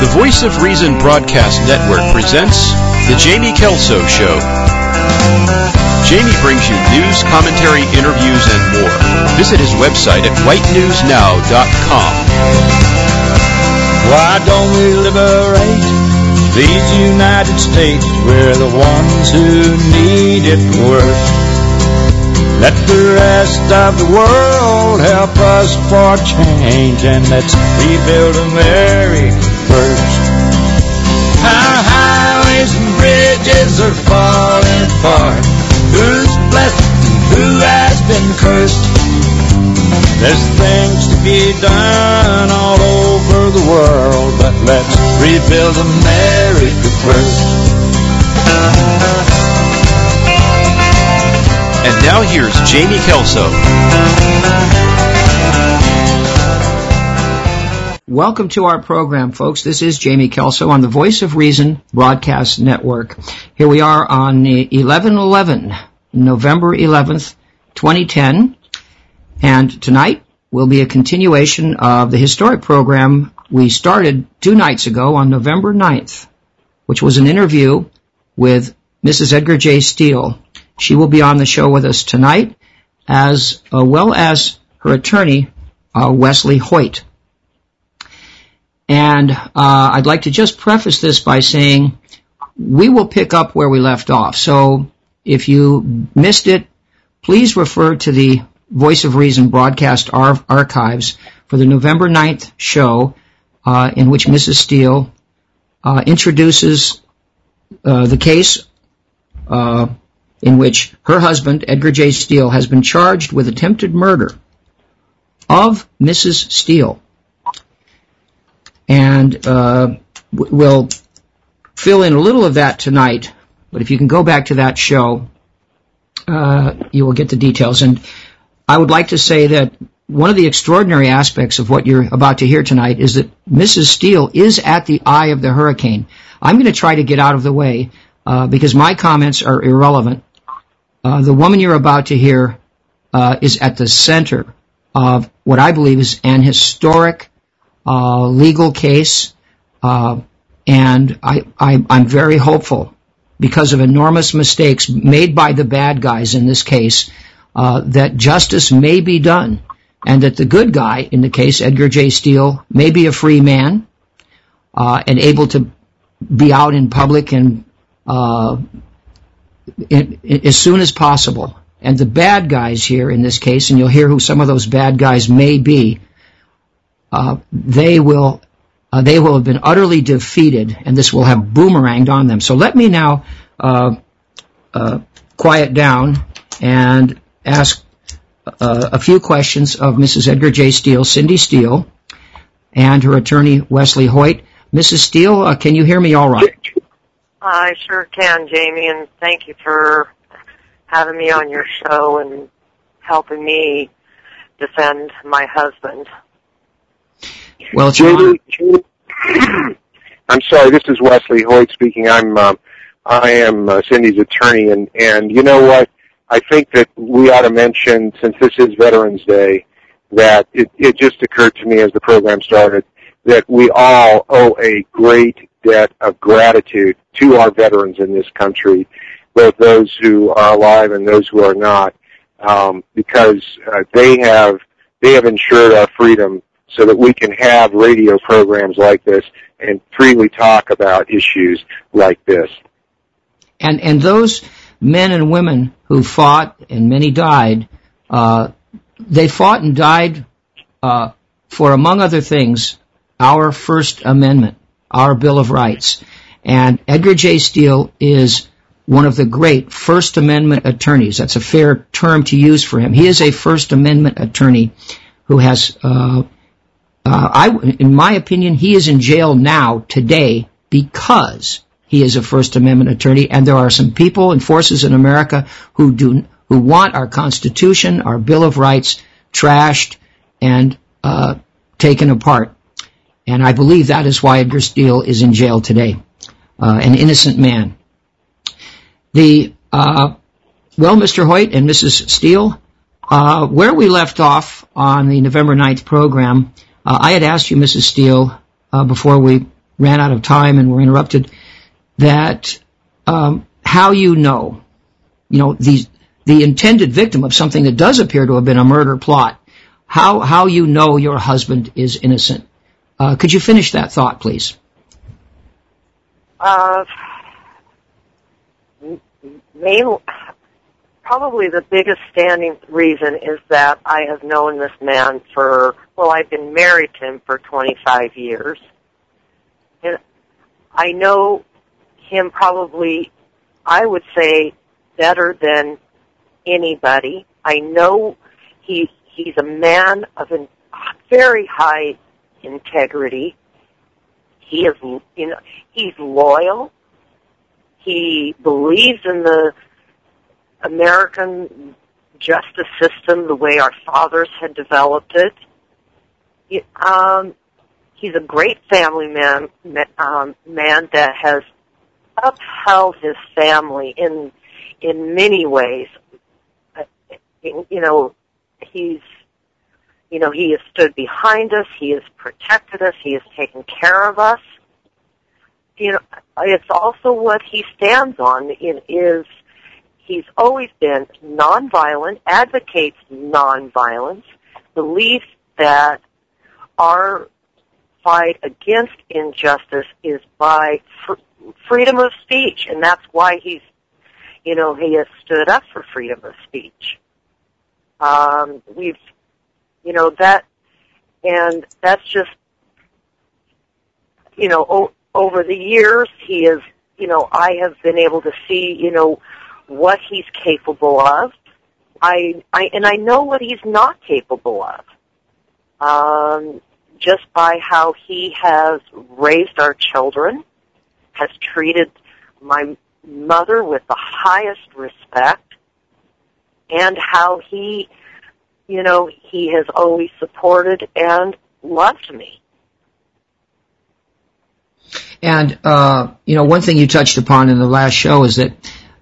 The Voice of Reason Broadcast Network presents The Jamie Kelso Show. Jamie brings you news, commentary, interviews, and more. Visit his website at whitenewsnow.com. Why don't we liberate these United States? We're the ones who need it worst. Let the rest of the world help us for change and let's rebuild America first. Our highways and bridges are falling apart. Who's blessed and who has been cursed? There's things to be done all over the world, but let's rebuild America first. And now here's Jamie Kelso. Welcome to our program, folks. This is Jamie Kelso on the Voice of Reason Broadcast Network. Here we are on 11-11, November 11th, 2010. And tonight will be a continuation of the historic program we started two nights ago on November 9th, which was an interview with Mrs. Edgar J. Steele. She will be on the show with us tonight, as uh, well as her attorney, uh, Wesley Hoyt. And uh, I'd like to just preface this by saying we will pick up where we left off. So if you missed it, please refer to the Voice of Reason broadcast ar- archives for the November 9th show uh, in which Mrs. Steele uh, introduces uh, the case in which her husband, Edgar J. Steele, has been charged with attempted murder of Mrs. Steele and uh, we'll fill in a little of that tonight. But if you can go back to that show, uh, you will get the details. And I would like to say that one of the extraordinary aspects of what you're about to hear tonight is that Mrs. Steele is at the eye of the hurricane. I'm going to try to get out of the way uh, because my comments are irrelevant. Uh, the woman you're about to hear uh, is at the center of what I believe is an historic uh, legal case, uh, and I, I, I'm very hopeful because of enormous mistakes made by the bad guys in this case uh, that justice may be done, and that the good guy in the case, Edgar J. Steele, may be a free man uh, and able to be out in public and uh, as soon as possible. And the bad guys here in this case, and you'll hear who some of those bad guys may be, uh, they will uh, they will have been utterly defeated, and this will have boomeranged on them. So let me now uh, uh quiet down and ask uh, a few questions of Mrs. Edgar J. Steele, Cindy Steele, and her attorney Wesley Hoyt. Mrs. Steele, uh, can you hear me all right? I sure can, Jamie, and thank you for having me on your show and helping me defend my husband. Well, Jamie, I'm sorry. This is Wesley Hoyt speaking. I'm uh, I am uh, Cindy's attorney, and and you know what? I think that we ought to mention, since this is Veterans Day, that it, it just occurred to me as the program started that we all owe a great debt of gratitude to our veterans in this country, both those who are alive and those who are not, um, because uh, they have they have ensured our freedom so that we can have radio programs like this and freely talk about issues like this. And and those men and women who fought and many died, uh, they fought and died uh, for, among other things, our First Amendment, our Bill of Rights. And Edgar J. Steele is one of the great First Amendment attorneys. That's a fair term to use for him. He is a First Amendment attorney who has uh, uh, I, in my opinion, he is in jail now today because he is a First Amendment attorney, and there are some people and forces in America who do who want our Constitution, our Bill of Rights, trashed and uh, taken apart. And I believe that is why Edgar Steele is in jail today, uh, an innocent man. The uh, well, Mr. Hoyt and Mrs. Steele, Uh, where we left off on the November 9th program, uh, I had asked you, Mrs. Steele, uh, before we ran out of time and were interrupted, that um, how you know, you know, the the intended victim of something that does appear to have been a murder plot, how how you know your husband is innocent. Uh, could you finish that thought, please? Uh, probably the biggest standing reason is that I have known this man for, well, I've been married to him for 25 years. And I know him probably, I would say, better than anybody. I know he, he's a man of a very high integrity. He is, you know, he's loyal. He believes in the American justice system the way our fathers had developed it. Um, he's a great family man, um, man that has upheld his family in in many ways. You know, he's you know, he has stood behind us. He has protected us. He has taken care of us. You know, it's also what he stands on in, is he's always been nonviolent, advocates nonviolence, believes that our fight against injustice is by fr- freedom of speech, and that's why he's, you know, he has stood up for freedom of speech. Um, we've you know, that, and that's just, you know, o- over the years, he is, you know, I have been able to see, you know, what he's capable of. I, I, and I know what he's not capable of. Um, just by how he has raised our children, has treated my mother with the highest respect, and how he you know, he has always supported and loved me. And, uh, you know, one thing you touched upon in the last show is that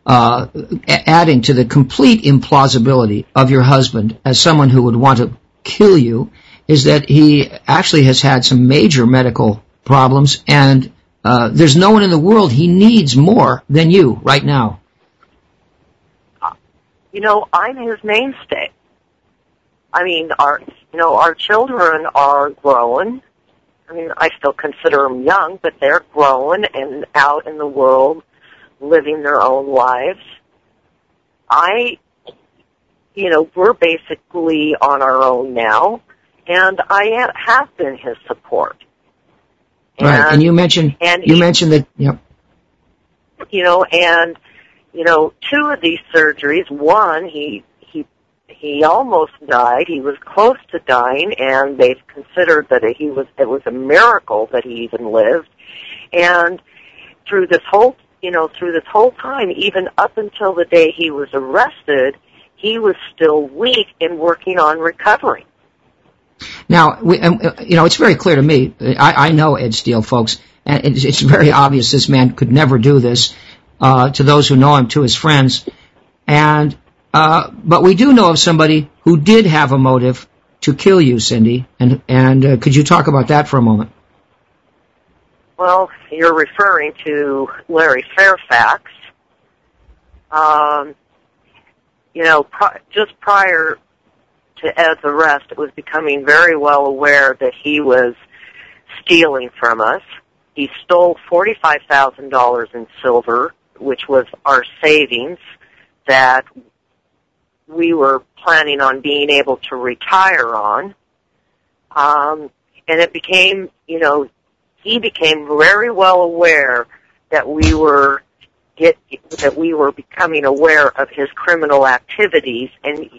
uh, adding to the complete implausibility of your husband as someone who would want to kill you is that he actually has had some major medical problems and uh, there's no one in the world he needs more than you right now. You know, I'm his mainstay. I mean, our you know our children are growing. I mean, I still consider them young, but they're growing and out in the world, living their own lives. I, you know, we're basically on our own now, and I have been his support. Right, and, and you mentioned and you he, mentioned that, yep. You know, and you know, two of these surgeries. One, he he almost died. He was close to dying, and they've considered that he was it was a miracle that he even lived. And through this whole, you know, through this whole time, even up until the day he was arrested, he was still weak and working on recovering. Now, we, you know, it's very clear to me. I, I know Ed Steele, folks, and it's, it's, very obvious this man could never do this. Uh, to those who know him, to his friends, and uh, but we do know of somebody who did have a motive to kill you, Cindy. And and uh, could you talk about that for a moment? Well, you're referring to Larry Fairfax. Um, you know, just prior to Ed's arrest, it was becoming very well aware that he was stealing from us. He stole $45,000 in silver, which was our savings that we were planning on being able to retire on. Um, and it became, you know, he became very well aware that we were get that we were becoming aware of his criminal activities, and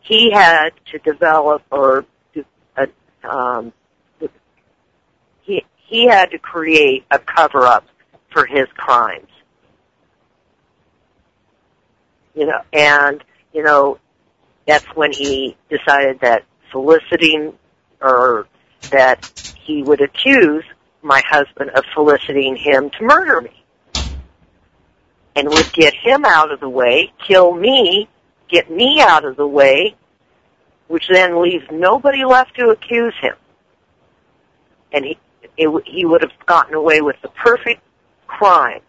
he had to develop or uh, um, he he had to create a cover up for his crimes. You know, and you know, that's when he decided that soliciting or that he would accuse my husband of soliciting him to murder me. And would get him out of the way, kill me, get me out of the way, which then leaves nobody left to accuse him. And he, it, he would have gotten away with the perfect crime.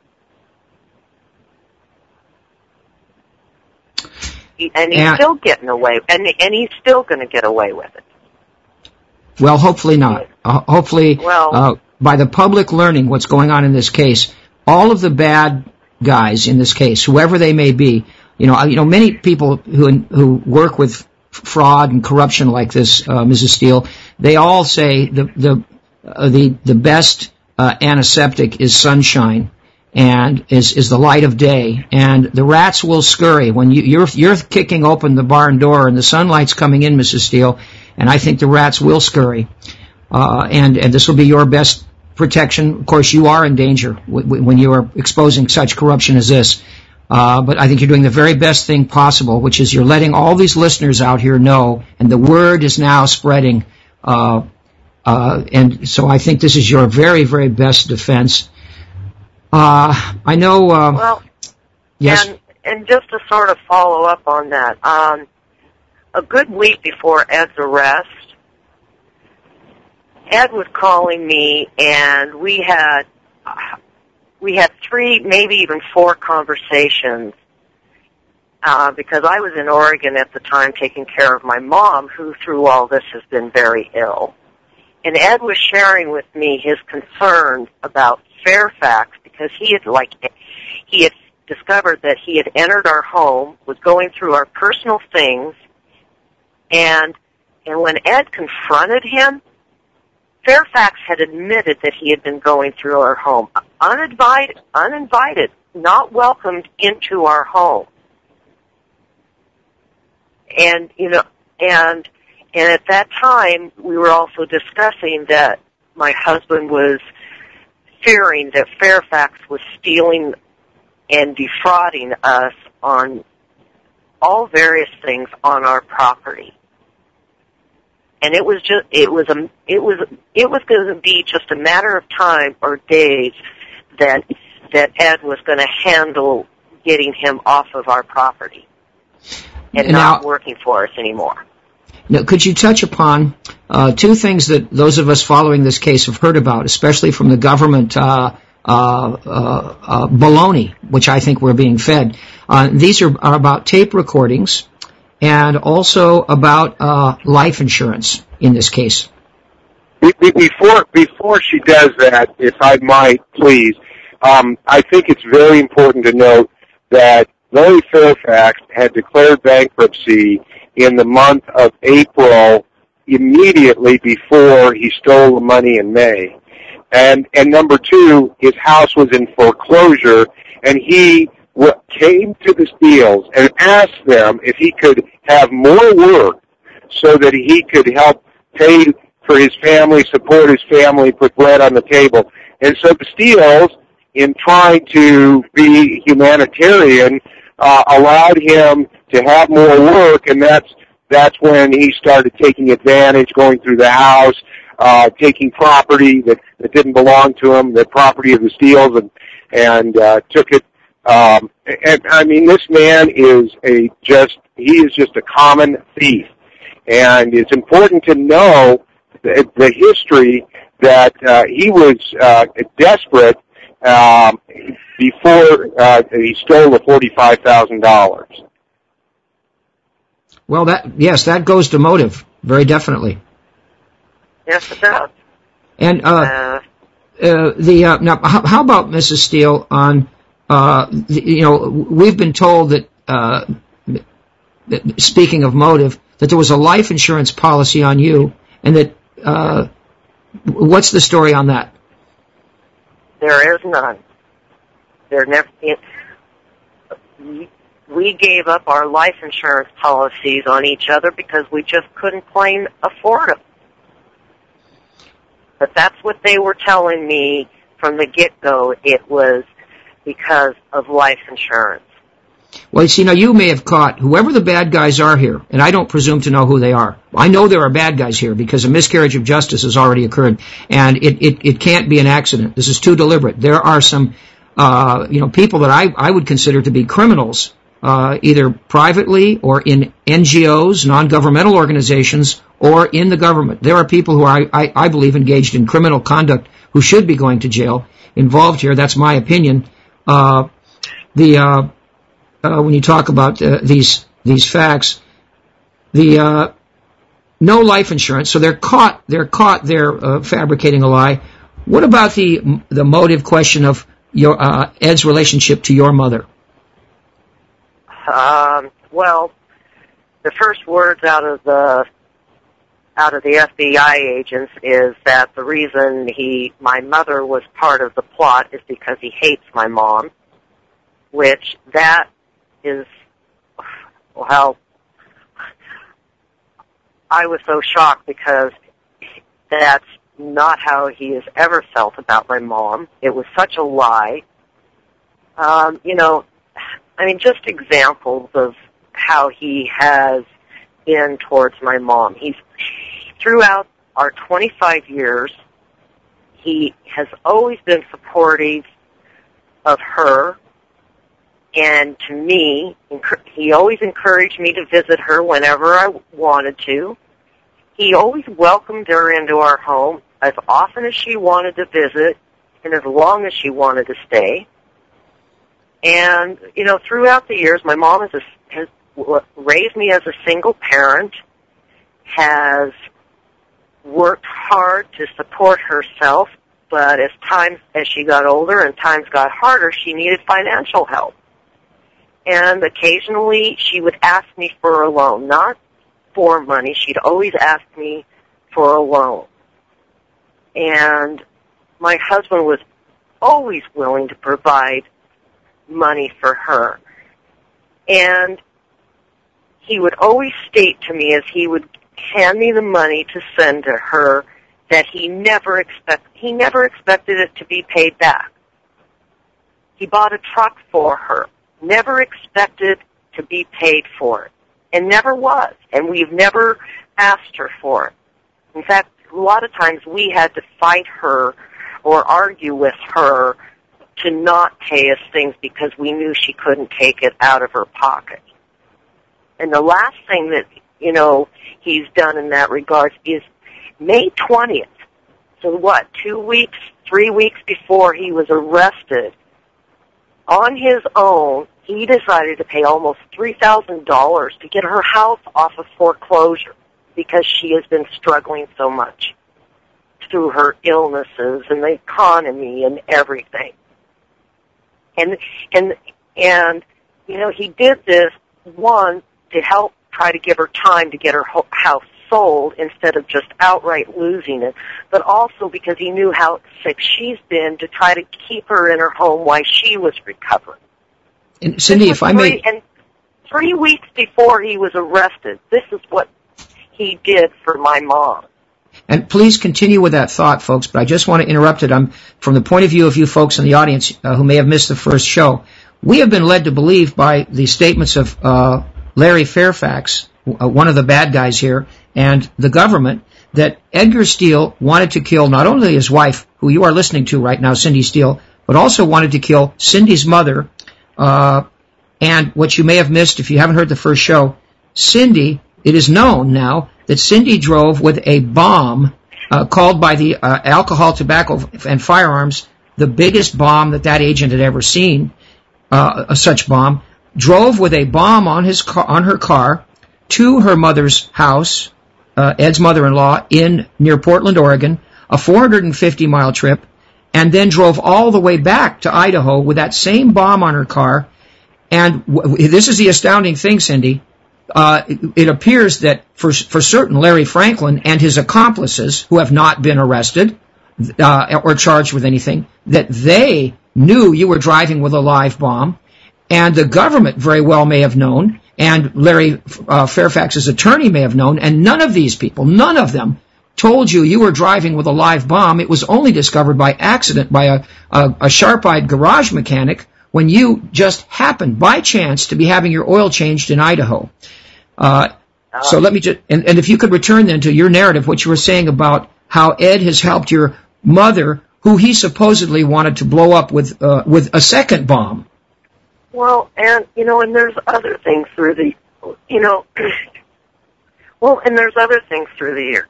He, and he's And- still getting away, and and he's still going to get away with it. Well, hopefully not. Uh, hopefully, Well- uh, by the public learning what's going on in this case, all of the bad guys in this case, whoever they may be, you know, you know, many people who who work with fraud and corruption like this, uh, Mrs. Steele, they all say the the uh, the the best uh, antiseptic is sunshine and is is the light of day. And the rats will scurry. When you, you're you're kicking open the barn door and the sunlight's coming in Mrs. Steele and I think the rats will scurry. Uh, and and this will be your best protection. Of course you are in danger w- w- when you are exposing such corruption as this. Uh, but I think you're doing the very best thing possible which is you're letting all these listeners out here know and the word is now spreading. Uh, uh, and so I think this is your very, very best defense. Uh, I know. Uh, Well, yes. And and just to sort of follow up on that, um, a good week before Ed's arrest, Ed was calling me, and we had we had three, maybe even four conversations. Uh, because I was in Oregon at the time taking care of my mom, who through all this has been very ill. And Ed was sharing with me his concerns about Fairfax because he had like he had discovered that he had entered our home, was going through our personal things, and and when Ed confronted him, Fairfax had admitted that he had been going through our home, uninvited, uninvited, not welcomed into our home. And you know, and and at that time we were also discussing that my husband was fearing that Fairfax was stealing and defrauding us on all various things on our property. And it was just it was a it was it was going to be just a matter of time or days that that Ed was going to handle getting him off of our property and Now- not working for us anymore. Now, could you touch upon two things that those of us following this case have heard about, especially from the government uh, uh, uh, uh, baloney, which I think we're being fed? Uh, these are, about tape recordings and also about uh, life insurance in this case. Be- be- Before before she does that, if I might, please, um, I think it's very important to note that Larry Fairfax had declared bankruptcy in the month of April, immediately before he stole the money in May, and and number two, his house was in foreclosure, and he came to the Steeles and asked them if he could have more work so that he could help pay for his family, support his family, put bread on the table. And so the Steeles, in trying to be humanitarian, uh, allowed him to have more work, and that's that's when he started taking advantage, going through the house, uh, taking property that, that didn't belong to him, the property of the Steeles, and and uh, took it. Um, and I mean, this man is a just he is just a common thief and it's important to know the, the history that uh, he was uh, desperate um, before uh, he stole the forty-five thousand dollars. Well, that yes, that goes to motive very definitely. Yes, it does. And uh, Uh, uh, the uh, now, how, how about Mrs. Steele on? Uh, the, you know, we've been told that, uh, that speaking of motive, that there was a life insurance policy on you, and that uh, what's the story on that? There is none. There never. It, we- gave up our life insurance policies on each other because we just couldn't plain afford them. But that's what they were telling me from the get-go. It was because of life insurance. Well, you see, now you may have caught whoever the bad guys are here, and I don't presume to know who they are. I know there are bad guys here because a miscarriage of justice has already occurred, and it, it, it can't be an accident. This is too deliberate. There are some, uh, you know, people that I, I would consider to be criminals uh, either privately or in NGOs, non-governmental organizations, or in the government. There are people who are, I, I believe, engaged in criminal conduct who should be going to jail involved here. That's my opinion. Uh, the uh, uh when you talk about uh, these these facts, the uh, no life insurance, so they're caught. They're caught. They're fabricating a lie. What about the the motive question of your Ed's relationship to your mother? Um, well, the first words out of the out of the FBI agents is that the reason he my mother was part of the plot is because he hates my mom, which that is well I was so shocked because that's not how he has ever felt about my mom. It was such a lie. Um, you know, I mean, just examples of how he has been towards my mom. He's throughout our 25 years, he has always been supportive of her and to me, he always encouraged me to visit her whenever I wanted to. He always welcomed her into our home as often as she wanted to visit and as long as she wanted to stay. And, you know, throughout the years, my mom has, a, has raised me as a single parent, has worked hard to support herself, but as times, as she got older and times got harder, she needed financial help. And occasionally she would ask me for a loan, not for money. She'd always ask me for a loan. And my husband was always willing to provide money for her. And he would always state to me as he would hand me the money to send to her that he never expect he never expected it to be paid back. He bought a truck for her, never expected to be paid for it, and never was. And we've never asked her for it. In fact, a lot of times we had to fight her or argue with her to not pay us things because we knew she couldn't take it out of her pocket. And the last thing that, you know, he's done in that regard is May 20th. So what, two weeks, three weeks before he was arrested, on his own, he decided to pay almost $3,000 to get her house off of foreclosure because she has been struggling so much through her illnesses and the economy and everything and and and you know he did this one to help try to give her time to get her house sold instead of just outright losing it, but also because he knew how sick she's been to try to keep her in her home while she was recovering. And Cindy, if I may, and three weeks before he was arrested, this is what he did for my mom. And please continue with that thought, folks, but I just want to interrupt it. I'm, from the point of view of you folks in the audience uh, who may have missed the first show, we have been led to believe by the statements of uh, Larry Fairfax, uh, one of the bad guys here, and the government, that Edgar Steele wanted to kill not only his wife, who you are listening to right now, Cindy Steele, but also wanted to kill Cindy's mother. Uh, and what you may have missed if you haven't heard the first show, Cindy, it is known now that Cindy drove with a bomb uh, called by the uh, alcohol, tobacco, and firearms, the biggest bomb that that agent had ever seen, uh, such bomb, drove with a bomb on his car, on her car to her mother's house, uh, Ed's mother-in-law, in near Portland, Oregon, a 450 mile trip, and then drove all the way back to Idaho with that same bomb on her car. And w- this is the astounding thing, Cindy uh, it appears that for, for certain Larry Franklin and his accomplices who have not been arrested uh, or charged with anything, that they knew you were driving with a live bomb, and the government very well may have known, and Larry uh, Fairfax's attorney may have known, and none of these people, none of them, told you you were driving with a live bomb. It was only discovered by accident by a, a, a sharp-eyed garage mechanic when you just happened by chance to be having your oil changed in Idaho. Uh, so let me just, and, and if you could return then to your narrative, what you were saying about how Ed has helped your mother, who he supposedly wanted to blow up with uh, with a second bomb. Well, and you know, and there's other things through the, you know, well, and there's other things through the years.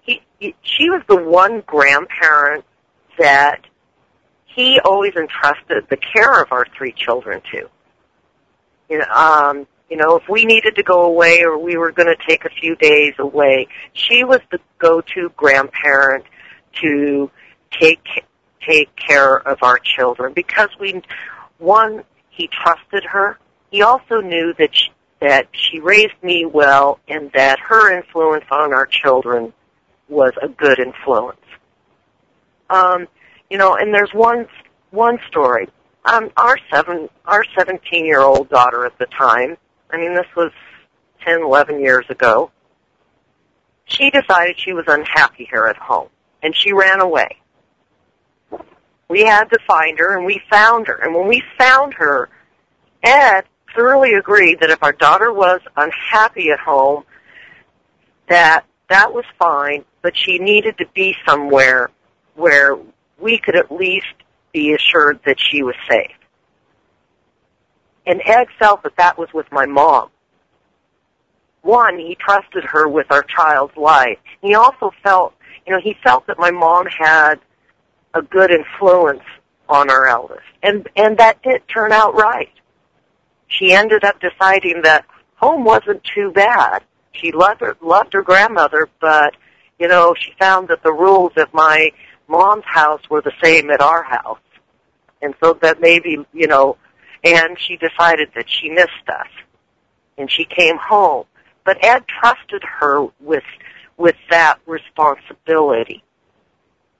He, he, she was the one grandparent that he always entrusted the care of our three children to. You know, um, you know, if we needed to go away or we were going to take a few days away, she was the go-to grandparent to take take care of our children because we one he trusted her. He also knew that she, that she raised me well and that her influence on our children was a good influence. Um, you know, and there's one one story. Um, our seven our 17 year old daughter at the time. I mean, this was 10, 11 years ago. She decided she was unhappy here at home, and she ran away. We had to find her, and we found her. And when we found her, Ed thoroughly agreed that if our daughter was unhappy at home, that that was fine, but she needed to be somewhere where we could at least be assured that she was safe. And Ed felt that that was with my mom. One, he trusted her with our child's life. He also felt, you know, he felt that my mom had a good influence on our eldest. And, and that did turn out right. She ended up deciding that home wasn't too bad. She loved her, loved her grandmother, but, you know, she found that the rules of my mom's house were the same at our house. And so that maybe, you know, and she decided that she missed us. And she came home. But Ed trusted her with, with that responsibility.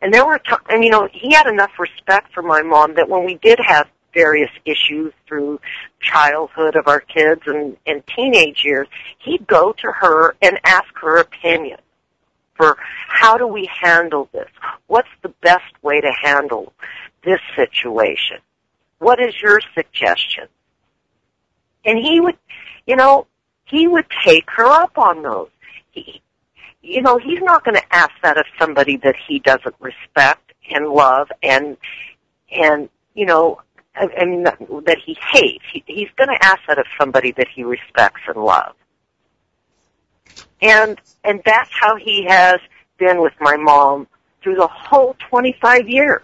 And there were times, and you know, he had enough respect for my mom that when we did have various issues through childhood of our kids and, and teenage years, he'd go to her and ask her opinion for how do we handle this? What's the best way to handle this situation? What is your suggestion? And he would, you know, he would take her up on those. He, you know, he's not going to ask that of somebody that he doesn't respect and love and, and, you know, mean, that he hates. He, he's going to ask that of somebody that he respects and loves. And, and that's how he has been with my mom through the whole 25 years.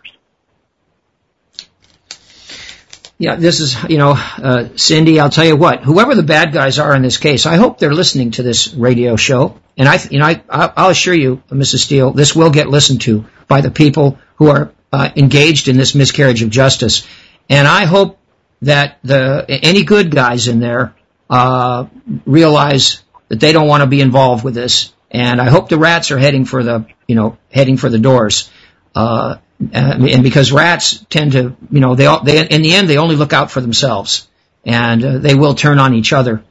Yeah, this is, you know, uh, Cindy, I'll tell you what, whoever the bad guys are in this case, I hope they're listening to this radio show. And I, you know, I, I'll assure you, Mrs. Steele, this will get listened to by the people who are uh, engaged in this miscarriage of justice. And I hope that the, any good guys in there, uh, realize that they don't want to be involved with this. And I hope the rats are heading for the, you know, heading for the doors. Uh, and because rats tend to, you know, they, all, they in the end they only look out for themselves, and uh, they will turn on each other.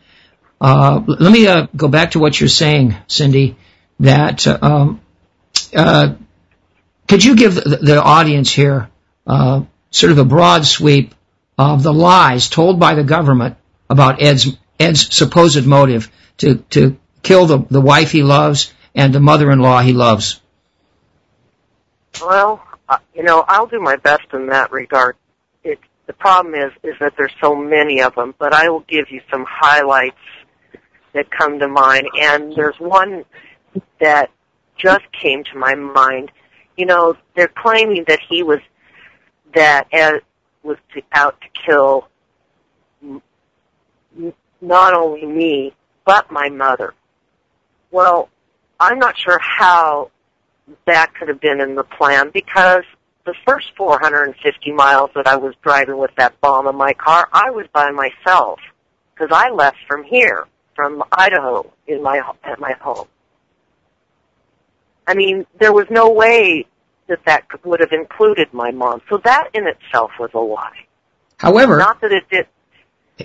Uh, let me uh, go back to what you're saying, Cindy. That um, uh, could you give the, the audience here uh, sort of a broad sweep of the lies told by the government about Ed's Ed's supposed motive to to kill the the wife he loves and the mother-in-law he loves? Well, uh, you know, I'll do my best in that regard. It, the problem is, is that there's so many of them, but I will give you some highlights that come to mind. And there's one that just came to my mind. You know, they're claiming that he was, that Ed was to, out to kill not only me, but my mother. Well, I'm not sure how that could have been in the plan because the first 450 miles that I was driving with that bomb in my car, I was by myself because I left from here, from Idaho, in my at my home. I mean, there was no way that that would have included my mom. So that in itself was a lie. However, not that it did.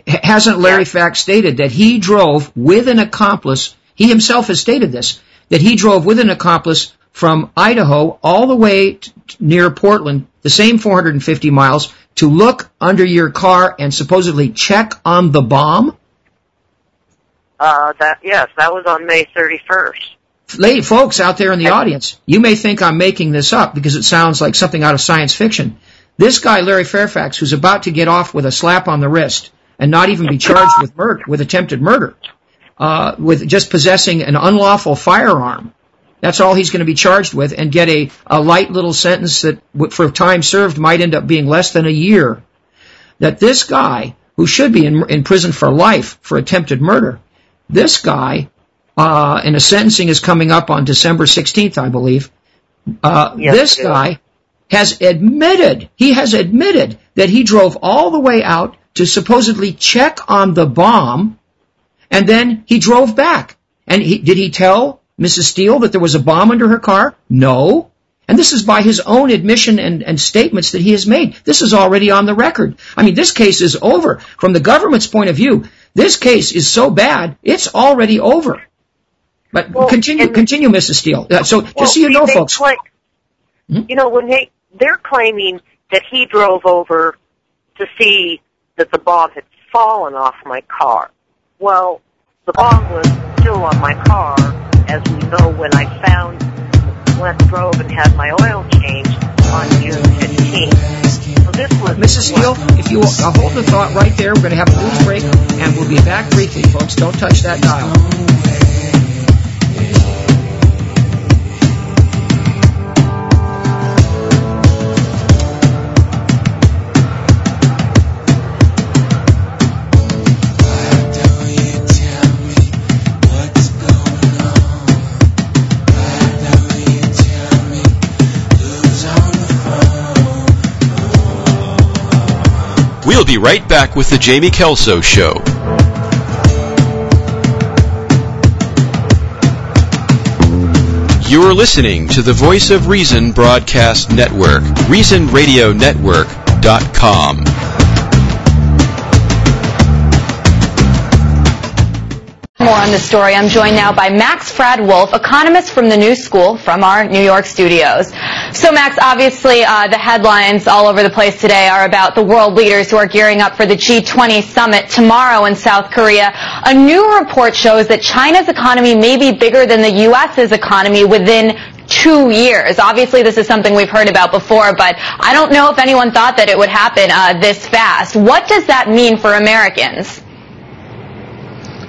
Hasn't Larry. Fax stated that he drove with an accomplice? He himself has stated this that he drove with an accomplice from Idaho all the way t- near Portland, the same 450 miles, to look under your car and supposedly check on the bomb? Uh, that yes, that was on May 31st. Lady, folks out there in the audience, you may think I'm making this up because it sounds like something out of science fiction. This guy, Larry Fairfax, who's about to get off with a slap on the wrist and not even be charged with murder, with attempted murder, uh, with just possessing an unlawful firearm. That's all he's going to be charged with and get a, a light little sentence that for time served might end up being less than a year. That this guy, who should be in, in prison for life for attempted murder, this guy, uh, and a sentencing is coming up on December 16th, I believe. Uh, yes, this guy has admitted, he has admitted that he drove all the way out to supposedly check on the bomb and then he drove back. And he, did he tell Mrs. Steele that there was a bomb under her car? No. And this is by his own admission and, and, statements that he has made. This is already on the record. I mean, this case is over. From the government's point of view, this case is so bad, it's already over. But well, continue, continue, Mrs. Steele. Uh, so well, just so you know, folks. Claim, hmm? You know, when they, they're claiming that he drove over to see that the bomb had fallen off my car. Well, the bomb was still on my car, as we know when I found, went, drove and had my oil changed on June 15th. So this was Mrs. Steele, if you uh, hold the thought right there, we're going to have a news break, and we'll be back briefly, folks. Don't touch that dial. We'll be right back with the Jamie Kelso Show. You're listening to the Voice of Reason Broadcast Network, ReasonRadioNetwork.com. More on this story. I'm joined now by Max Fraad Wolff, economist from the New School from our New York studios. So Max, obviously uh, the headlines all over the place today are about the world leaders who are gearing up for the G20 summit tomorrow in South Korea. A new report shows that China's economy may be bigger than the U.S.'s economy within two years. Obviously, this is something we've heard about before, but I don't know if anyone thought that it would happen uh, this fast. What does that mean for Americans?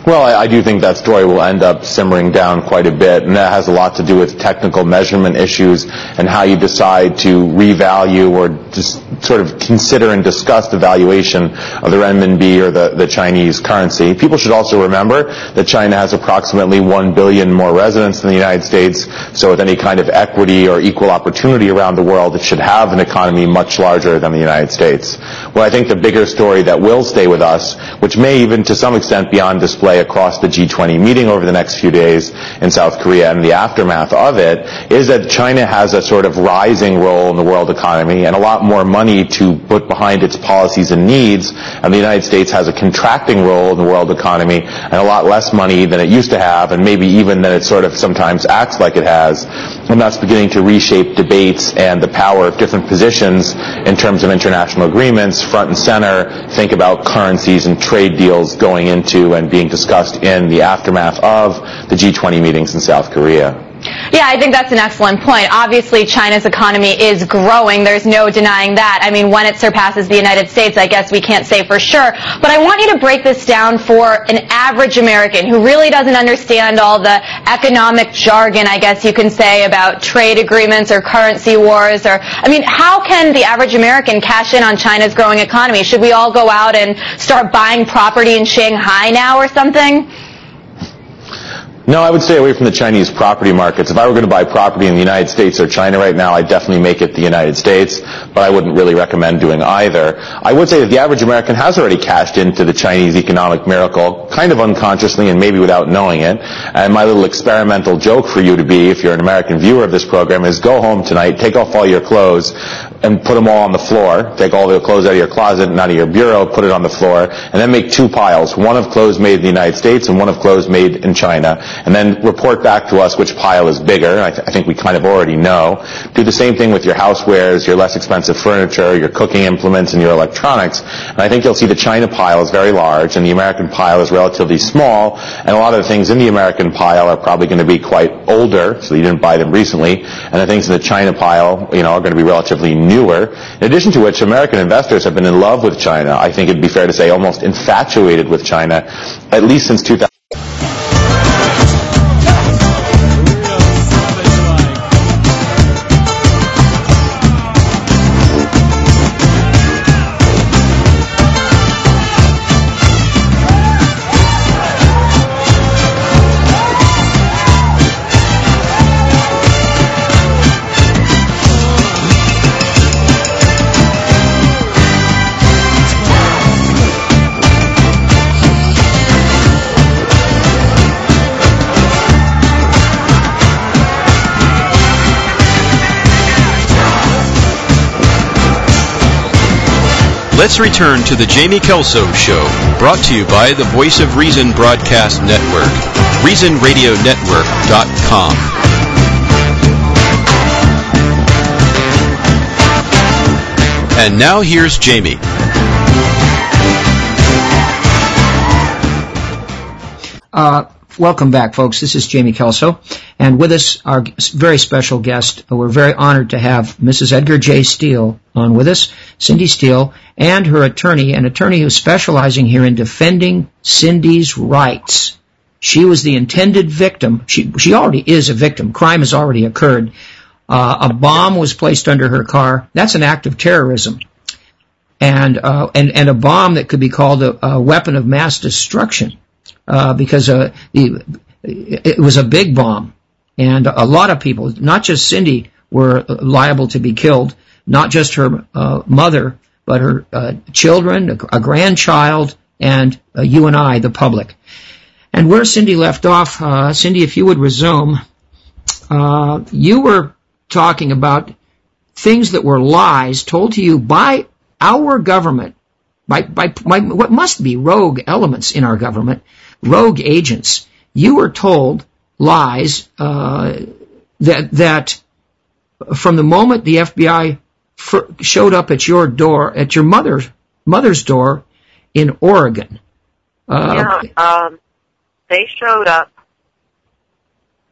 Well, I, I, do think that story will end up simmering down quite a bit, and that has a lot to do with technical measurement issues and how you decide to revalue or just sort of consider and discuss the valuation of the renminbi or the, the Chinese currency. People should also remember that China has approximately 1 billion more residents than the United States, so with any kind of equity or equal opportunity around the world, it should have an economy much larger than the United States. Well, I think the bigger story that will stay with us, which may even to some extent be on display play across the G20 meeting over the next few days in South Korea. And the aftermath of it is that China has a sort of rising role in the world economy and a lot more money to put behind its policies and needs, and the United States has a contracting role in the world economy and a lot less money than it used to have, and maybe even than it sort of sometimes acts like it has. And that's beginning to reshape debates and the power of different positions in terms of international agreements, front and center, think about currencies and trade deals going into and being discussed discussed in the aftermath of the G20 meetings in South Korea. Yeah, I think that's an excellent point. Obviously, China's economy is growing. There's no denying that. I mean, when it surpasses the United States, I guess we can't say for sure. But I want you to break this down for an average American who really doesn't understand all the economic jargon, I guess you can say, about trade agreements or currency wars. Or, I mean, how can the average American cash in on China's growing economy? Should we all go out and start buying property in Shanghai now or something? No, I would stay away from the Chinese property markets. If I were going to buy property in the United States or China right now, I'd definitely make it the United States, but I wouldn't really recommend doing either. I would say that the average American has already cashed into the Chinese economic miracle, kind of unconsciously and maybe without knowing it. And my little experimental joke for you to be, if you're an American viewer of this program, is go home tonight, take off all your clothes, and put them all on the floor. Take all the clothes out of your closet and out of your bureau, put it on the floor, and then make two piles. One of clothes made in the United States and one of clothes made in China and then report back to us which pile is bigger. I, th- I think we kind of already know. Do the same thing with your housewares, your less expensive furniture, your cooking implements, and your electronics. And I think you'll see the China pile is very large, and the American pile is relatively small, and a lot of the things in the American pile are probably going to be quite older, so you didn't buy them recently, and the things in the China pile, you know, are going to be relatively newer. In addition to which, American investors have been in love with China. I think it'd be fair to say almost infatuated with China, at least since 2000. Let's return to the Jamie Kelso Show, brought to you by the Voice of Reason Broadcast Network, ReasonRadioNetwork.com. And now here's Jamie. Uh, welcome back, folks. This is Jamie Kelso, and with us, our very special guest. We're very honored to have Mrs. Edgar J. Steele on with us, Cindy Steele, and her attorney, an attorney who's specializing here in defending Cindy's rights. She was the intended victim. She, she already is a victim. Crime has already occurred. Uh, a bomb was placed under her car. That's an act of terrorism. And, uh, and, and a bomb that could be called a, a weapon of mass destruction, uh, because, uh, the, it was a big bomb. And a lot of people, not just Cindy, were liable to be killed. Not just her, uh, mother, but her uh, children, a, grandchild, and uh, you and I, the public. And where Cindy left off, uh, Cindy, if you would resume, uh, you were talking about things that were lies told to you by our government, by, by, by what must be rogue elements in our government, rogue agents. You were told lies uh, that that from the moment the FBI showed up at your door, at your mother's mother's door in Oregon. Uh, yeah, um, they showed up.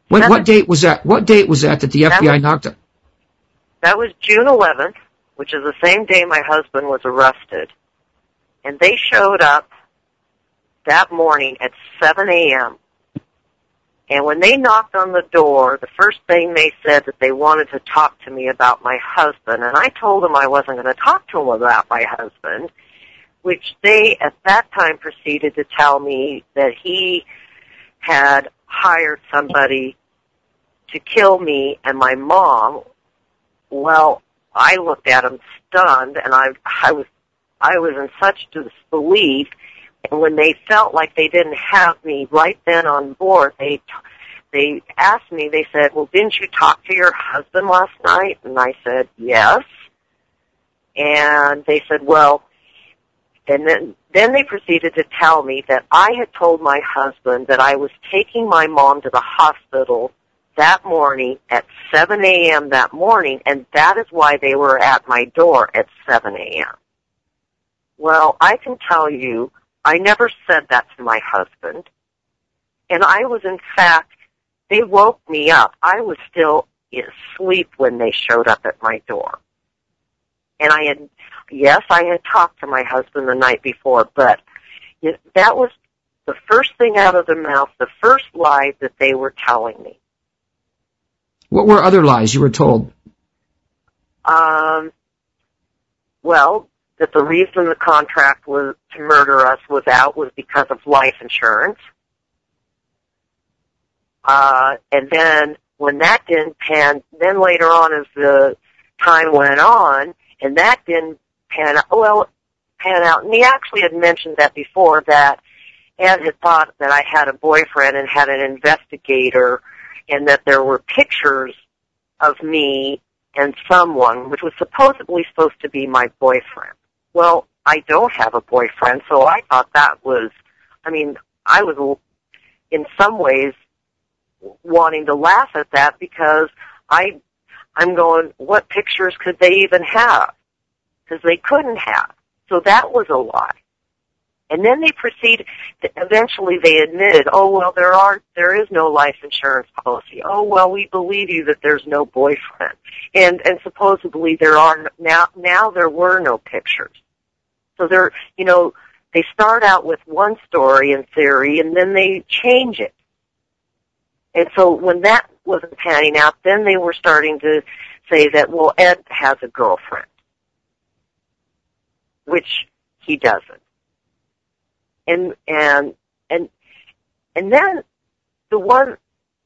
When, what date was that? What date was that that the FBI that was, knocked up? That was June 11th, which is the same day my husband was arrested. And they showed up that morning at 7 a.m. And when they knocked on the door, the first thing they said that they wanted to talk to me about my husband, and I told them I wasn't going to talk to them about my husband, which they at that time proceeded to tell me that he had hired somebody to kill me and my mom. Well, I looked at him stunned, and I I was I was in such disbelief and when they felt like they didn't have me right then on board, they they asked me. They said, "Well, didn't you talk to your husband last night?" And I said, "Yes." And they said, "Well," and then then they proceeded to tell me that I had told my husband that I was taking my mom to the hospital that morning at 7 a.m. that morning, and that is why they were at my door at 7 a.m. Well, I can tell you I never said that to my husband. And I was in fact, they woke me up. I was still asleep when they showed up at my door. And I had, yes, I had talked to my husband the night before, but that was the first thing out of their mouth, the first lie that they were telling me. What were other lies you were told? Um, well, that the reason the contract was to murder us was out was because of life insurance. Uh, and then when that didn't pan, then later on as the time went on, and that didn't pan out, well, pan out, and he actually had mentioned that before that Ed had thought that I had a boyfriend and had an investigator and that there were pictures of me and someone, which was supposedly supposed to be my boyfriend. Well, I don't have a boyfriend, so I thought that was, I mean, I was in some ways wanting to laugh at that because I, I'm going, what pictures could they even have? Because they couldn't have. So that was a lie. And then they proceed, eventually they admitted, oh well there are, there is no life insurance policy. Oh well we believe you that there's no boyfriend. And, and supposedly there are, now, now there were no pictures. So they're, you know, they start out with one story in theory and then they change it. And so when that wasn't panning out, then they were starting to say that, well, Ed has a girlfriend. Which he doesn't and and and and then the one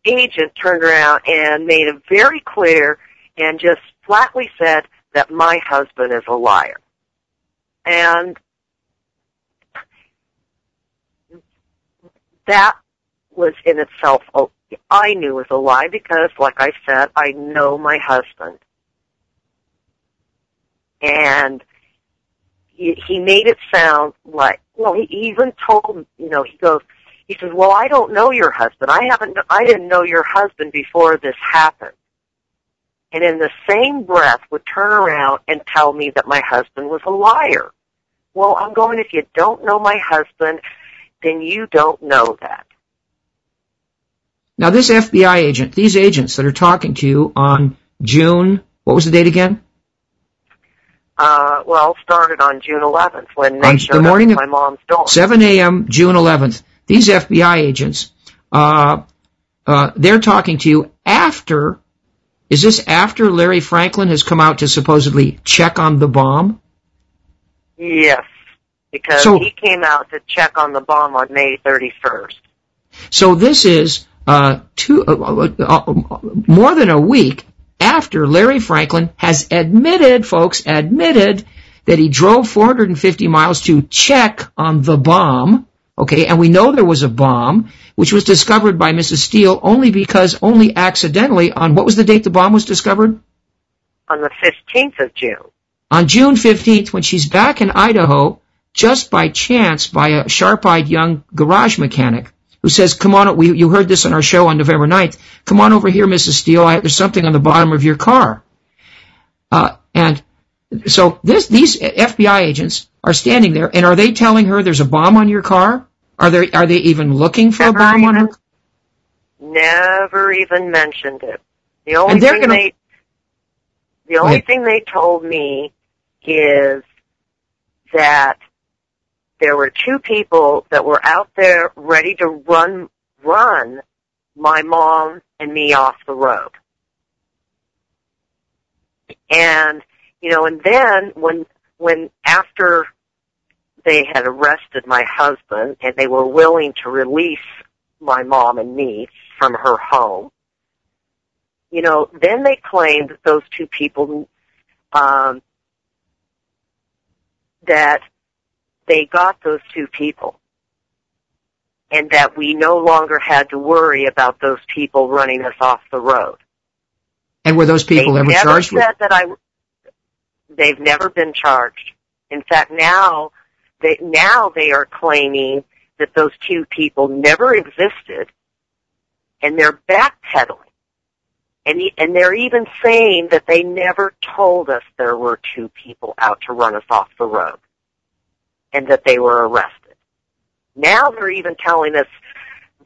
agent turned around and made it very clear and just flatly said that my husband is a liar. And that was in itself, I knew was a lie because, like I said, I know my husband. And he, he made it sound like, well, he even told, you know, he goes, he says, well, I don't know your husband. I haven't, I didn't know your husband before this happened. And in the same breath would turn around and tell me that my husband was a liar. Well, I'm going, if you don't know my husband, then you don't know that. Now this FBI agent, these agents that are talking to you on June, what was the date again? Uh, well, started on June 11th when they on showed the morning up at my mom's door. 7 a.m. June 11th. These FBI agents, uh, uh, they're talking to you after. Is this after Larry Franklin has come out to supposedly check on the bomb? Yes, because so, he came out to check on the bomb on May 31st. So this is uh, two, uh, uh, more than a week after Larry Franklin has admitted, folks, admitted that he drove 450 miles to check on the bomb. Okay, and we know there was a bomb, which was discovered by Mrs. Steele only because, only accidentally, on what was the date the bomb was discovered? On the 15th of June. On June 15th, when she's back in Idaho, just by chance, by a sharp-eyed young garage mechanic, who says, come on, we, you heard this on our show on November 9th, come on over here, Mrs. Steele, I, there's something on the bottom of your car. Uh, and so this, these FBI agents are standing there, and are they telling her there's a bomb on your car? Are they, are they even looking for never a bomb even, on her? Never even mentioned it. The only thing gonna, they, the only thing they told me is that there were two people that were out there ready to run run my mom and me off the road. And you know, and then when when after they had arrested my husband and they were willing to release my mom and me from her home, you know, then they claimed that those two people um that they got those two people. And that we no longer had to worry about those people running us off the road. And were those people they ever never charged said with? That I, they've never been charged. In fact, now they, now they are claiming that those two people never existed and they're backpedaling. And, and they're even saying that they never told us there were two people out to run us off the road and that they were arrested. Now they're even telling us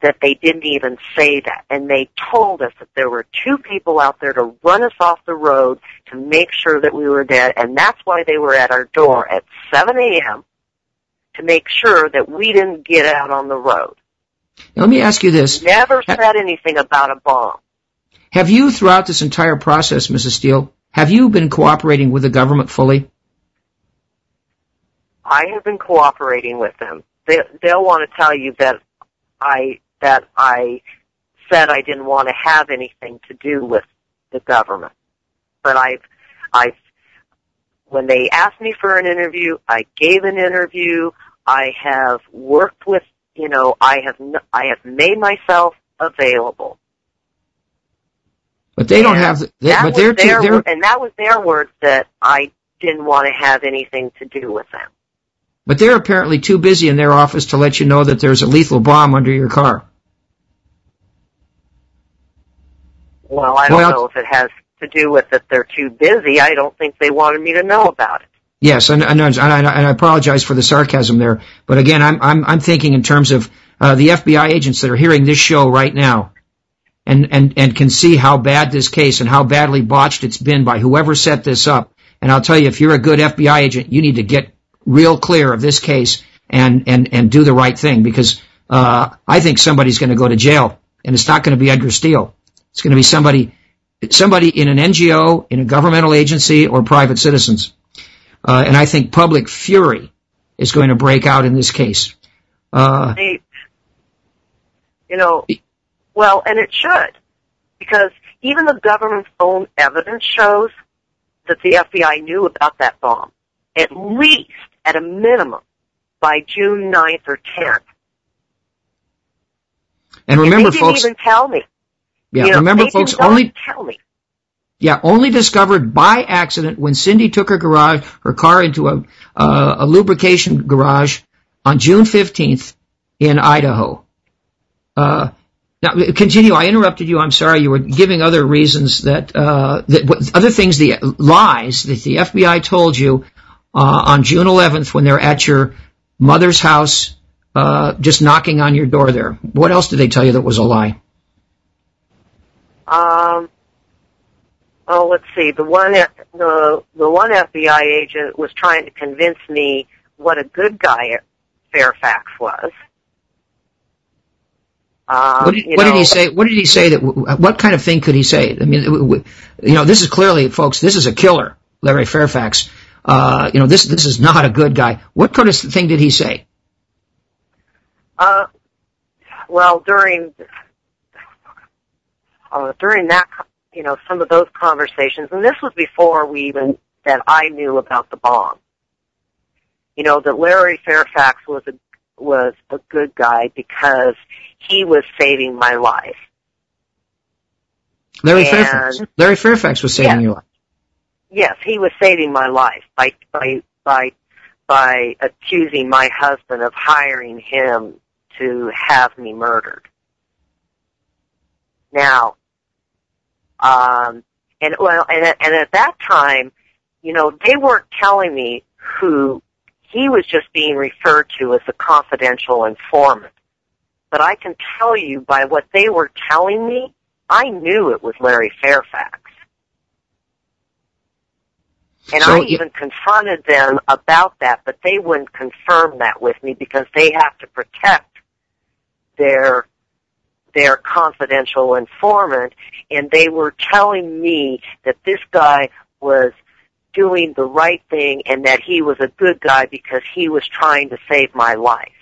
that they didn't even say that. And they told us that there were two people out there to run us off the road to make sure that we were dead. And that's why they were at our door at 7 a.m. to make sure that we didn't get out on the road. Now, let me ask you this. Never said anything about a bomb. Have you, throughout this entire process, Mrs. Steele, have you been cooperating with the government fully? I have been cooperating with them. They, they'll want to tell you that I that I said I didn't want to have anything to do with the government, but I've I've when they asked me for an interview, I gave an interview. I have worked with, you know, I have I have made myself available. But they don't have. They, but they're, their, they're, and that was their words that I didn't want to have anything to do with them. But they're apparently too busy in their office to let you know that there's a lethal bomb under your car. Well, I don't Well- know if it has to do with that they're too busy. I don't think they wanted me to know about it. Yes, and, and, and, I, and I apologize for the sarcasm there, but again, I'm I'm, I'm thinking in terms of uh, the FBI agents that are hearing this show right now, and and and can see how bad this case and how badly botched it's been by whoever set this up. And I'll tell you, if you're a good FBI agent, you need to get real clear of this case and and and do the right thing because uh, I think somebody's going to go to jail, and it's not going to be Edgar Steele. It's going to be somebody somebody in an NGO, in a governmental agency, or private citizens. Uh, and I think public fury is going to break out in this case. Uh, you know, well, and it should, because even the government's own evidence shows that the FBI knew about that bomb, at least, at a minimum, by June 9th or 10th. and remember, and they didn't folks, even tell me. yeah, You know, remember, folks, only tell me. yeah, only discovered by accident when Cindy took her garage, her car into a uh, a lubrication garage on June fifteenth in Idaho. Uh, now, continue. I interrupted you. I'm sorry. You were giving other reasons that, uh, that other things, the lies that the FBI told you uh, on June 11th when they're at your mother's house, uh, just knocking on your door there. What else did they tell you that was a lie? Um, oh, let's see. The one, the the one FBI agent was trying to convince me what a good guy Fairfax was. Um, What did, what did he say? What did he say that? What kind of thing could he say? I mean, you know, this is clearly, folks. This is a killer, Larry Fairfax. Uh, you know, this this is not a good guy. What kind of thing did he say? Uh, well, during uh, during that, you know, some of those conversations, and this was before we even that I knew about the bomb. You know, that Larry Fairfax was a was a good guy because he was saving my life. Larry And- Fairfax. Larry Fairfax was saving Yeah. your life. Yes, he was saving my life by by by by accusing my husband of hiring him to have me murdered. Now, um, and well, and and at that time, you know, they weren't telling me who he was just being referred to as a confidential informant. But I can tell you by what they were telling me, I knew it was Larry Fairfax. And So I even confronted them about that, but they wouldn't confirm that with me because they have to protect their their confidential informant and they were telling me that this guy was doing the right thing and that he was a good guy because he was trying to save my life.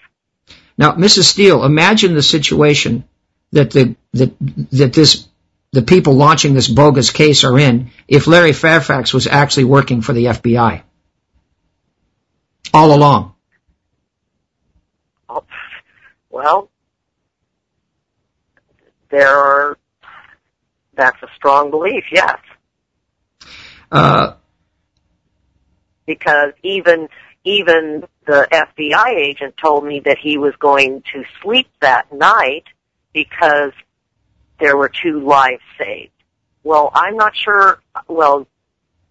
Now, Mrs. Steele, imagine the situation that the that that this the people launching this bogus case are in if Larry Fairfax was actually working for the FBI all along. Oh, Well, there are, that's a strong belief, yes. Uh, because even even the FBI agent told me that he was going to sleep that night because there were two lives saved. Well, I'm not sure. Well,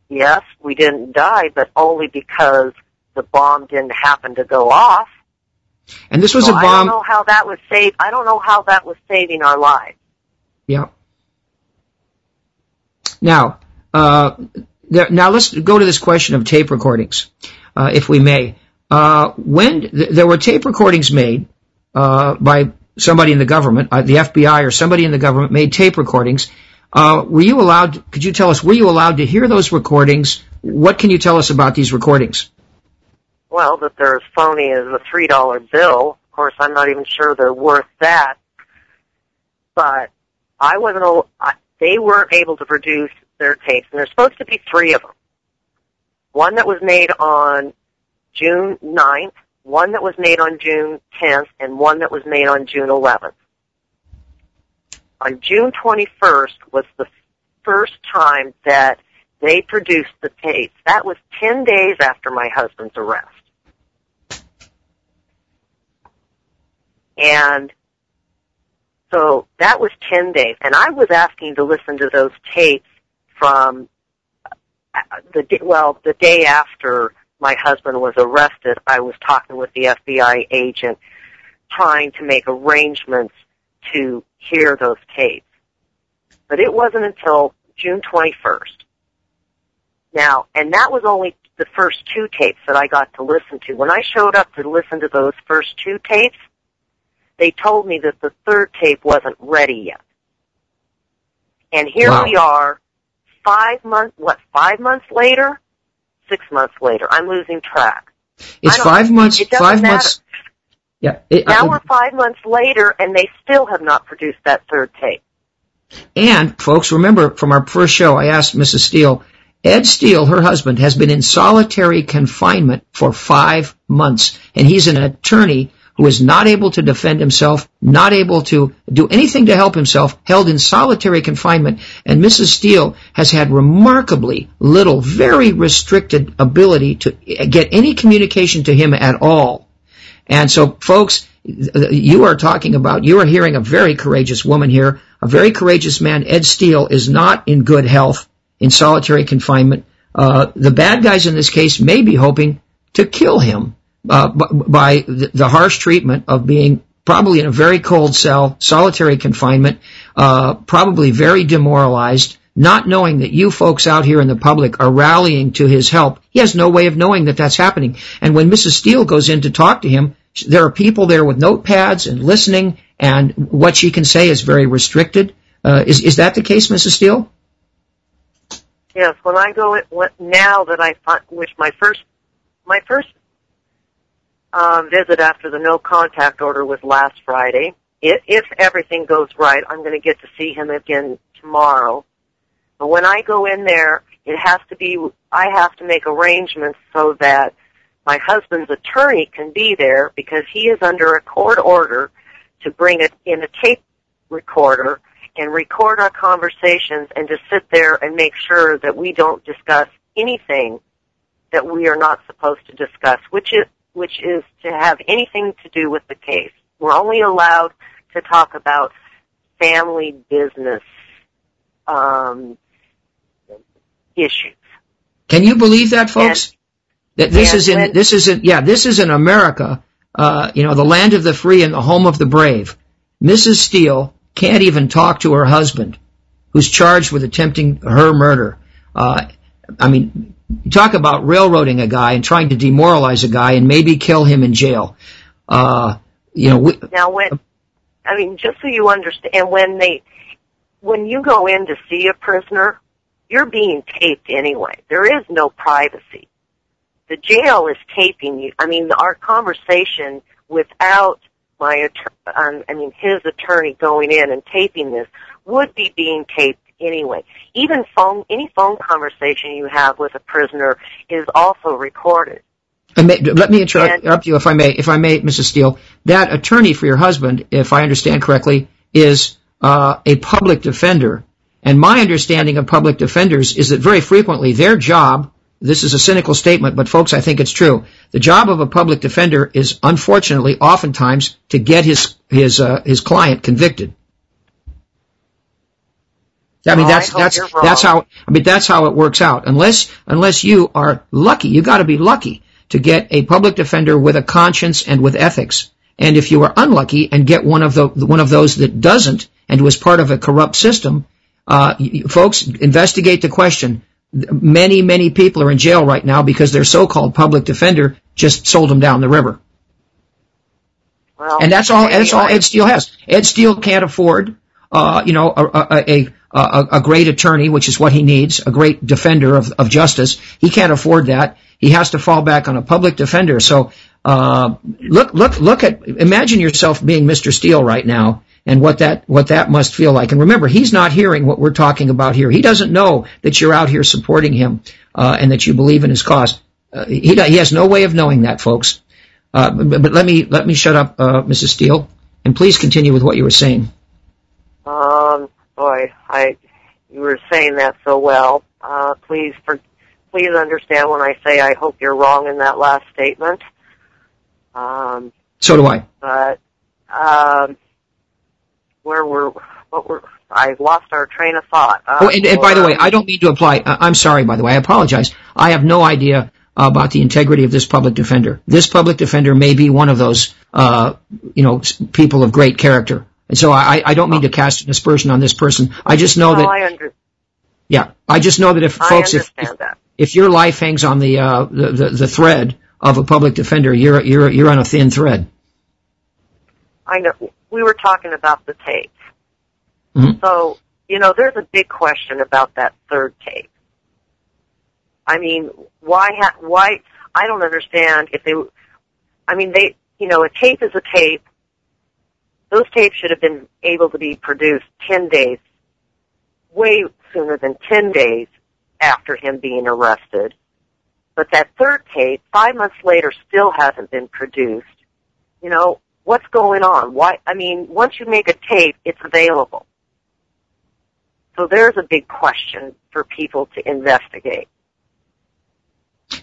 yes, we didn't die, but only because the bomb didn't happen to go off. and this was So I don't know how that was saved. I don't know how that was saving our lives. Yeah. Now, uh, there, now let's go to this question of tape recordings, uh, if we may. Uh, when th- there were tape recordings made uh, by somebody in the government, uh, the FBI or somebody in the government made tape recordings. Uh, were you allowed? Could you tell us? Were you allowed to hear those recordings? What can you tell us about these recordings? Well, that they're as phony as a three dollar bill. Of course, I'm not even sure they're worth that. But I wasn't. al- I, they weren't able to produce their tapes, and there's supposed to be three of them. One that was made on June 9th, one that was made on June 10th, and one that was made on June 11th. On June 21st was the first time that they produced the tapes. That was 10 days after my husband's arrest. And So that was 10 days. And I was asking to listen to those tapes from uh, the, well, the day after my husband was arrested, I was talking with the FBI agent trying to make arrangements to hear those tapes. But it wasn't until June 21st. Now, and that was only the first two tapes that I got to listen to. When I showed up to listen to those first two tapes, they told me that the third tape wasn't ready yet. And here Wow. we are, five months, what, five months later? Six months later. I'm losing track. It's five months. it doesn't Five matter. months. Yeah. It, Now I- we're five months later and they still have not produced that third tape. And, folks, remember from our first show, I asked Mrs. Steele, Ed Steele, her husband, has been in solitary confinement for five months. And he's an attorney who is not able to defend himself, not able to do anything to help himself, held in solitary confinement. And Mrs. Steele has had remarkably little, very restricted ability to get any communication to him at all. And so, folks, you are talking about, you are hearing a very courageous woman here. A very courageous man, Ed Steele, is not in good health in solitary confinement. Uh, the bad guys in this case may be hoping to kill him uh, by the, harsh treatment of being probably in a very cold cell, solitary confinement, uh, probably very demoralized, not knowing that you folks out here in the public are rallying to his help. He has no way of knowing that that's happening. And when Mrs. Steele goes in to talk to him, there are people there with notepads and listening, and what she can say is very restricted. Uh, is is that the case, Mrs. Steele? Yes, when I go in, now that I find, which my first, my first um, visit after the no contact order was last Friday. If, if everything goes right, I'm going to get to see him again tomorrow. But when I go in there, it has to be, I have to make arrangements so that my husband's attorney can be there because he is under a court order to bring it in a tape recorder and record our conversations and to sit there and make sure that we don't discuss anything that we are not supposed to discuss, which is which is to have anything to do with the case. We're only allowed to talk about family business um, issues. Can you believe that, folks? that this is in when- this is in yeah this is in America, uh, you know, the land of the free and the home of the brave. Mrs. Steele can't even talk to her husband, who's charged with attempting her murder. Uh, I mean, you talk about railroading a guy and trying to demoralize a guy and maybe kill him in jail. Uh, you know, we, Now, when I mean, just so you understand, when they when you go in to see a prisoner, you're being taped anyway. There is no privacy. The jail is taping you. I mean, our conversation without my um, I mean, his attorney going in and taping this would be being taped anyway. Even phone, any phone conversation you have with a prisoner is also recorded. I may, let me interrupt, And- you if I may, if I may, Mrs. Steele. That attorney for your husband, if I understand correctly, is uh, a public defender. And my understanding of public defenders is that very frequently their job, this is a cynical statement, but folks, I think it's true. The job of a public defender is unfortunately oftentimes to get his his uh, his client convicted. I mean Oh, I that's that's that's how I mean that's how it works out. Unless unless you are lucky, you got to be lucky to get a public defender with a conscience and with ethics. And if you are unlucky and get one of the one of those that doesn't and was part of a corrupt system, uh, folks, investigate the question. Many many people are in jail right now because their so-called public defender just sold them down the river. Well, And that's all. That's all. Ed Steele has. Ed Steele can't afford, uh, you know, a, a, a, a, a great attorney, which is what he needs, a great defender of, of justice. He can't afford that. He has to fall back on a public defender. So, uh, look, look, look at. Imagine yourself being Mr. Steele right now, and what that what that must feel like. And remember, he's not hearing what we're talking about here. He doesn't know that you're out here supporting him uh, and that you believe in his cause. Uh, he he has no way of knowing that, folks. Uh, but, but let me let me shut up, uh, Mrs. Steele, and please continue with what you were saying. Um, boy, I you were saying that so well. Uh, please, for, please understand when I say I hope you're wrong in that last statement. Um, So do I. but um, where we're what we're I lost our train of thought. Uh, oh, and, and by the way, I don't mean to apply. Uh, I'm sorry. By the way, I apologize. I have no idea about the integrity of this public defender. This public defender may be one of those, uh, you know, people of great character. And so I, I don't mean to cast an aspersion on this person. I just know no, that. I under- yeah, I just know that if I folks, if, that. if your life hangs on the, uh, the, the the thread of a public defender, you're you're you're on a thin thread. I know we were talking about the tape. Mhm. So, you know, there's a big question about that third tape. I mean, why ha- why I don't understand if they I mean, they, you know, a tape is a tape. Those tapes should have been able to be produced 10 days way sooner than 10 days after him being arrested. But that third tape, 5 months later still hasn't been produced. You know, what's going on? Why I mean, once you make a tape, it's available. So there's a big question for people to investigate.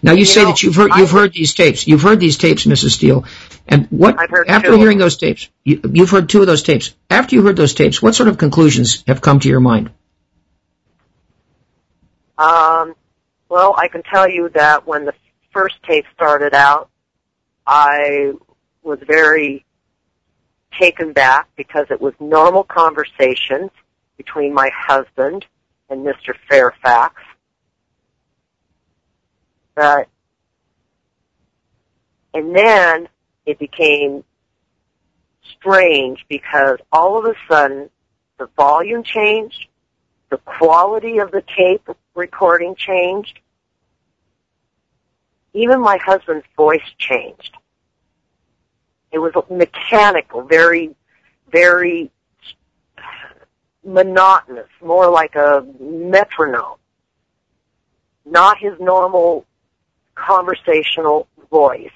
Now you, say that you've heard you've would- heard these tapes. You've heard these tapes, Mrs. Steele. And what heard after hearing those tapes, you, you've heard two of those tapes. After you heard those tapes, what sort of conclusions have come to your mind? Um, well, I can tell you that when the first tape started out, I was very taken back because it was normal conversations between my husband and Mr. Fairfax. But, and then it became strange because all of a sudden the volume changed, the quality of the tape recording changed. Even my husband's voice changed. It was mechanical, very, very monotonous, more like a metronome. Not his normal conversational voice.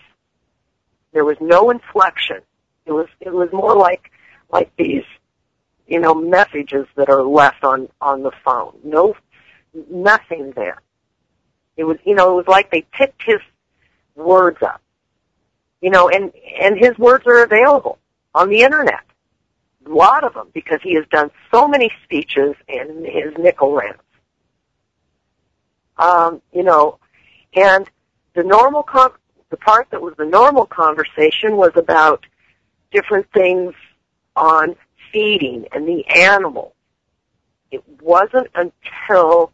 There was no inflection. It was, it was more like, like these, you know, messages that are left on, on the phone. No, nothing there. It was, you know, it was like they picked his words up. You know, and, and his words are available on the internet. A lot of them, because he has done so many speeches in his nickel rants. Um, you know, and the normal con- the part that was the normal conversation was about different things on feeding and the animals. It wasn't until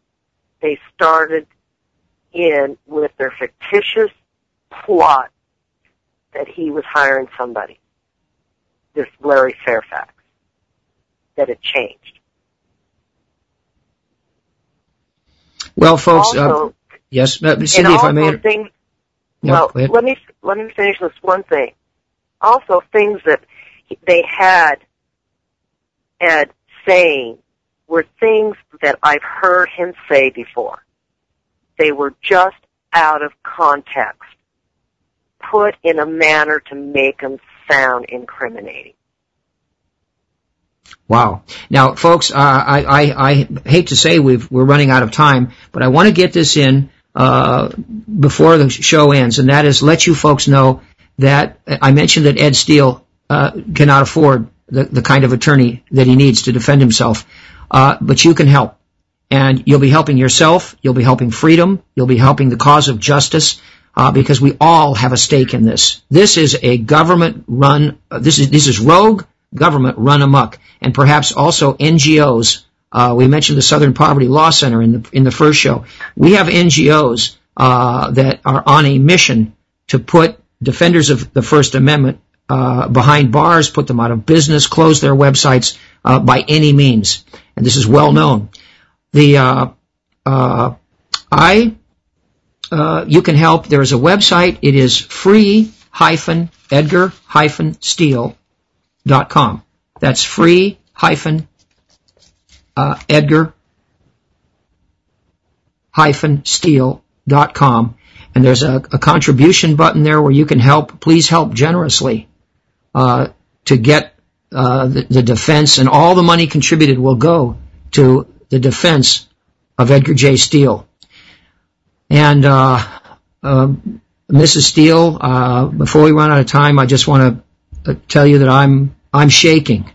they started in with their fictitious plot that he was hiring somebody, this Larry Fairfax, that it changed. Well, folks, uh, also, uh, and Cindy, if I may. things, well, let me let me finish this one thing. Also, things that they had Ed saying were things that I've heard him say before. They were just out of context, put in a manner to make them sound incriminating. Wow. Now, folks, uh, I, I, I hate to say we've, we're running out of time, but I want to get this in uh, before the show ends, and that is let you folks know that I mentioned that Ed Steele uh, cannot afford the, the kind of attorney that he needs to defend himself, uh, but you can help. And you'll be helping yourself, you'll be helping freedom, you'll be helping the cause of justice, uh, because we all have a stake in this. This is a government run, uh, this is, this is rogue government run amok, and perhaps also NGOs. Uh, we mentioned the Southern Poverty Law Center in the in the first show. We have NGOs uh, that are on a mission to put defenders of the First Amendment uh, behind bars, put them out of business, close their websites uh, by any means, and this is well known. The uh, uh, I you can help. There is a website. It is free hyphen Edgar hyphen Steele dot com. That's free hyphen uh, Edgar hyphen Steele dot com. And there's a, a contribution button there where you can help. Please help generously uh, to get uh, the, the defense, and all the money contributed will go to the defense of Edgar J. Steele. And uh, um, Mrs. Steele, uh, before we run out of time, I just want to uh, tell you that I'm I'm shaking.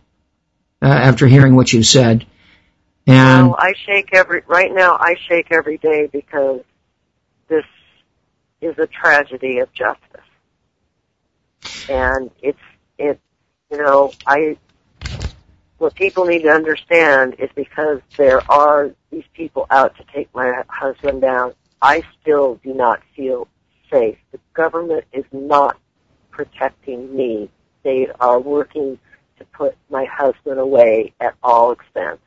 uh, after hearing what you said. And well, I shake every right now. I shake every day because this is a tragedy of justice, and it's it. You know, I what people need to understand is because there are these people out to take my husband down. I still do not feel safe. The government is not protecting me. They are working to put my husband away at all expense.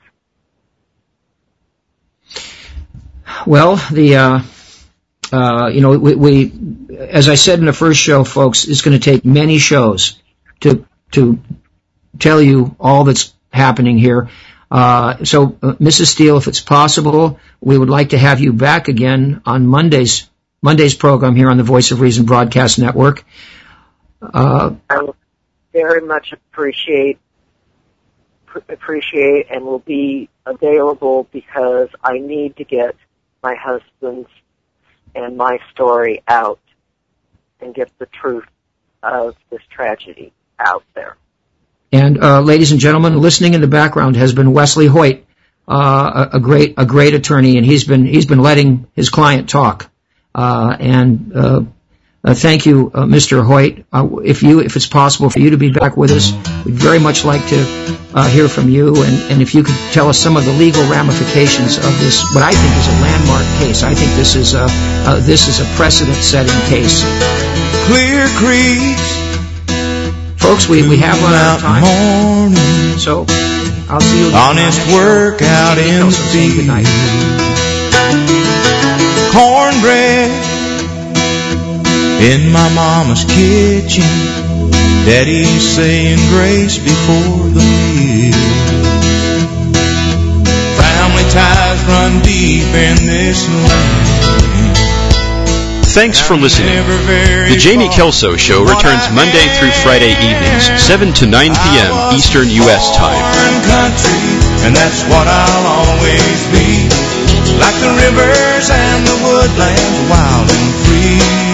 Well, the uh, uh, you know we, we, as I said in the first show, folks, it's going to take many shows to to tell you all that's happening here. Uh, so, uh, Mrs. Steele, if it's possible, we would like to have you back again on Monday's Monday's program here on the Voice of Reason Broadcast Network. Uh, I very much appreciate appreciate and will be available because I need to get my husband's and my story out and get the truth of this tragedy out there. And uh, ladies and gentlemen, listening in the background has been Wesley Hoyt, uh, a, a, great a great attorney, and he's been he's been letting his client talk. Uh, and uh, Uh, thank you, uh, Mr. Hoyt. Uh, if you if it's possible for you to be back with us, we'd very much like to uh, hear from you. And, and if you could tell us some of the legal ramifications of this, what I think is a landmark case. I think this is a this is a precedent-setting case. Clear Creek Folks, we, we have run out of time. Morning, so I'll see you Honest work out in the field. Cornbread in my mama's kitchen. Daddy's saying grace before the meal. Family ties run deep in this land. Thanks for listening. The Jamie Kelso Show returns Monday through Friday evenings, 7 to 9 p.m. Eastern U.S. time. And that's what I'll always be. Like the rivers and the woodlands, wild and free.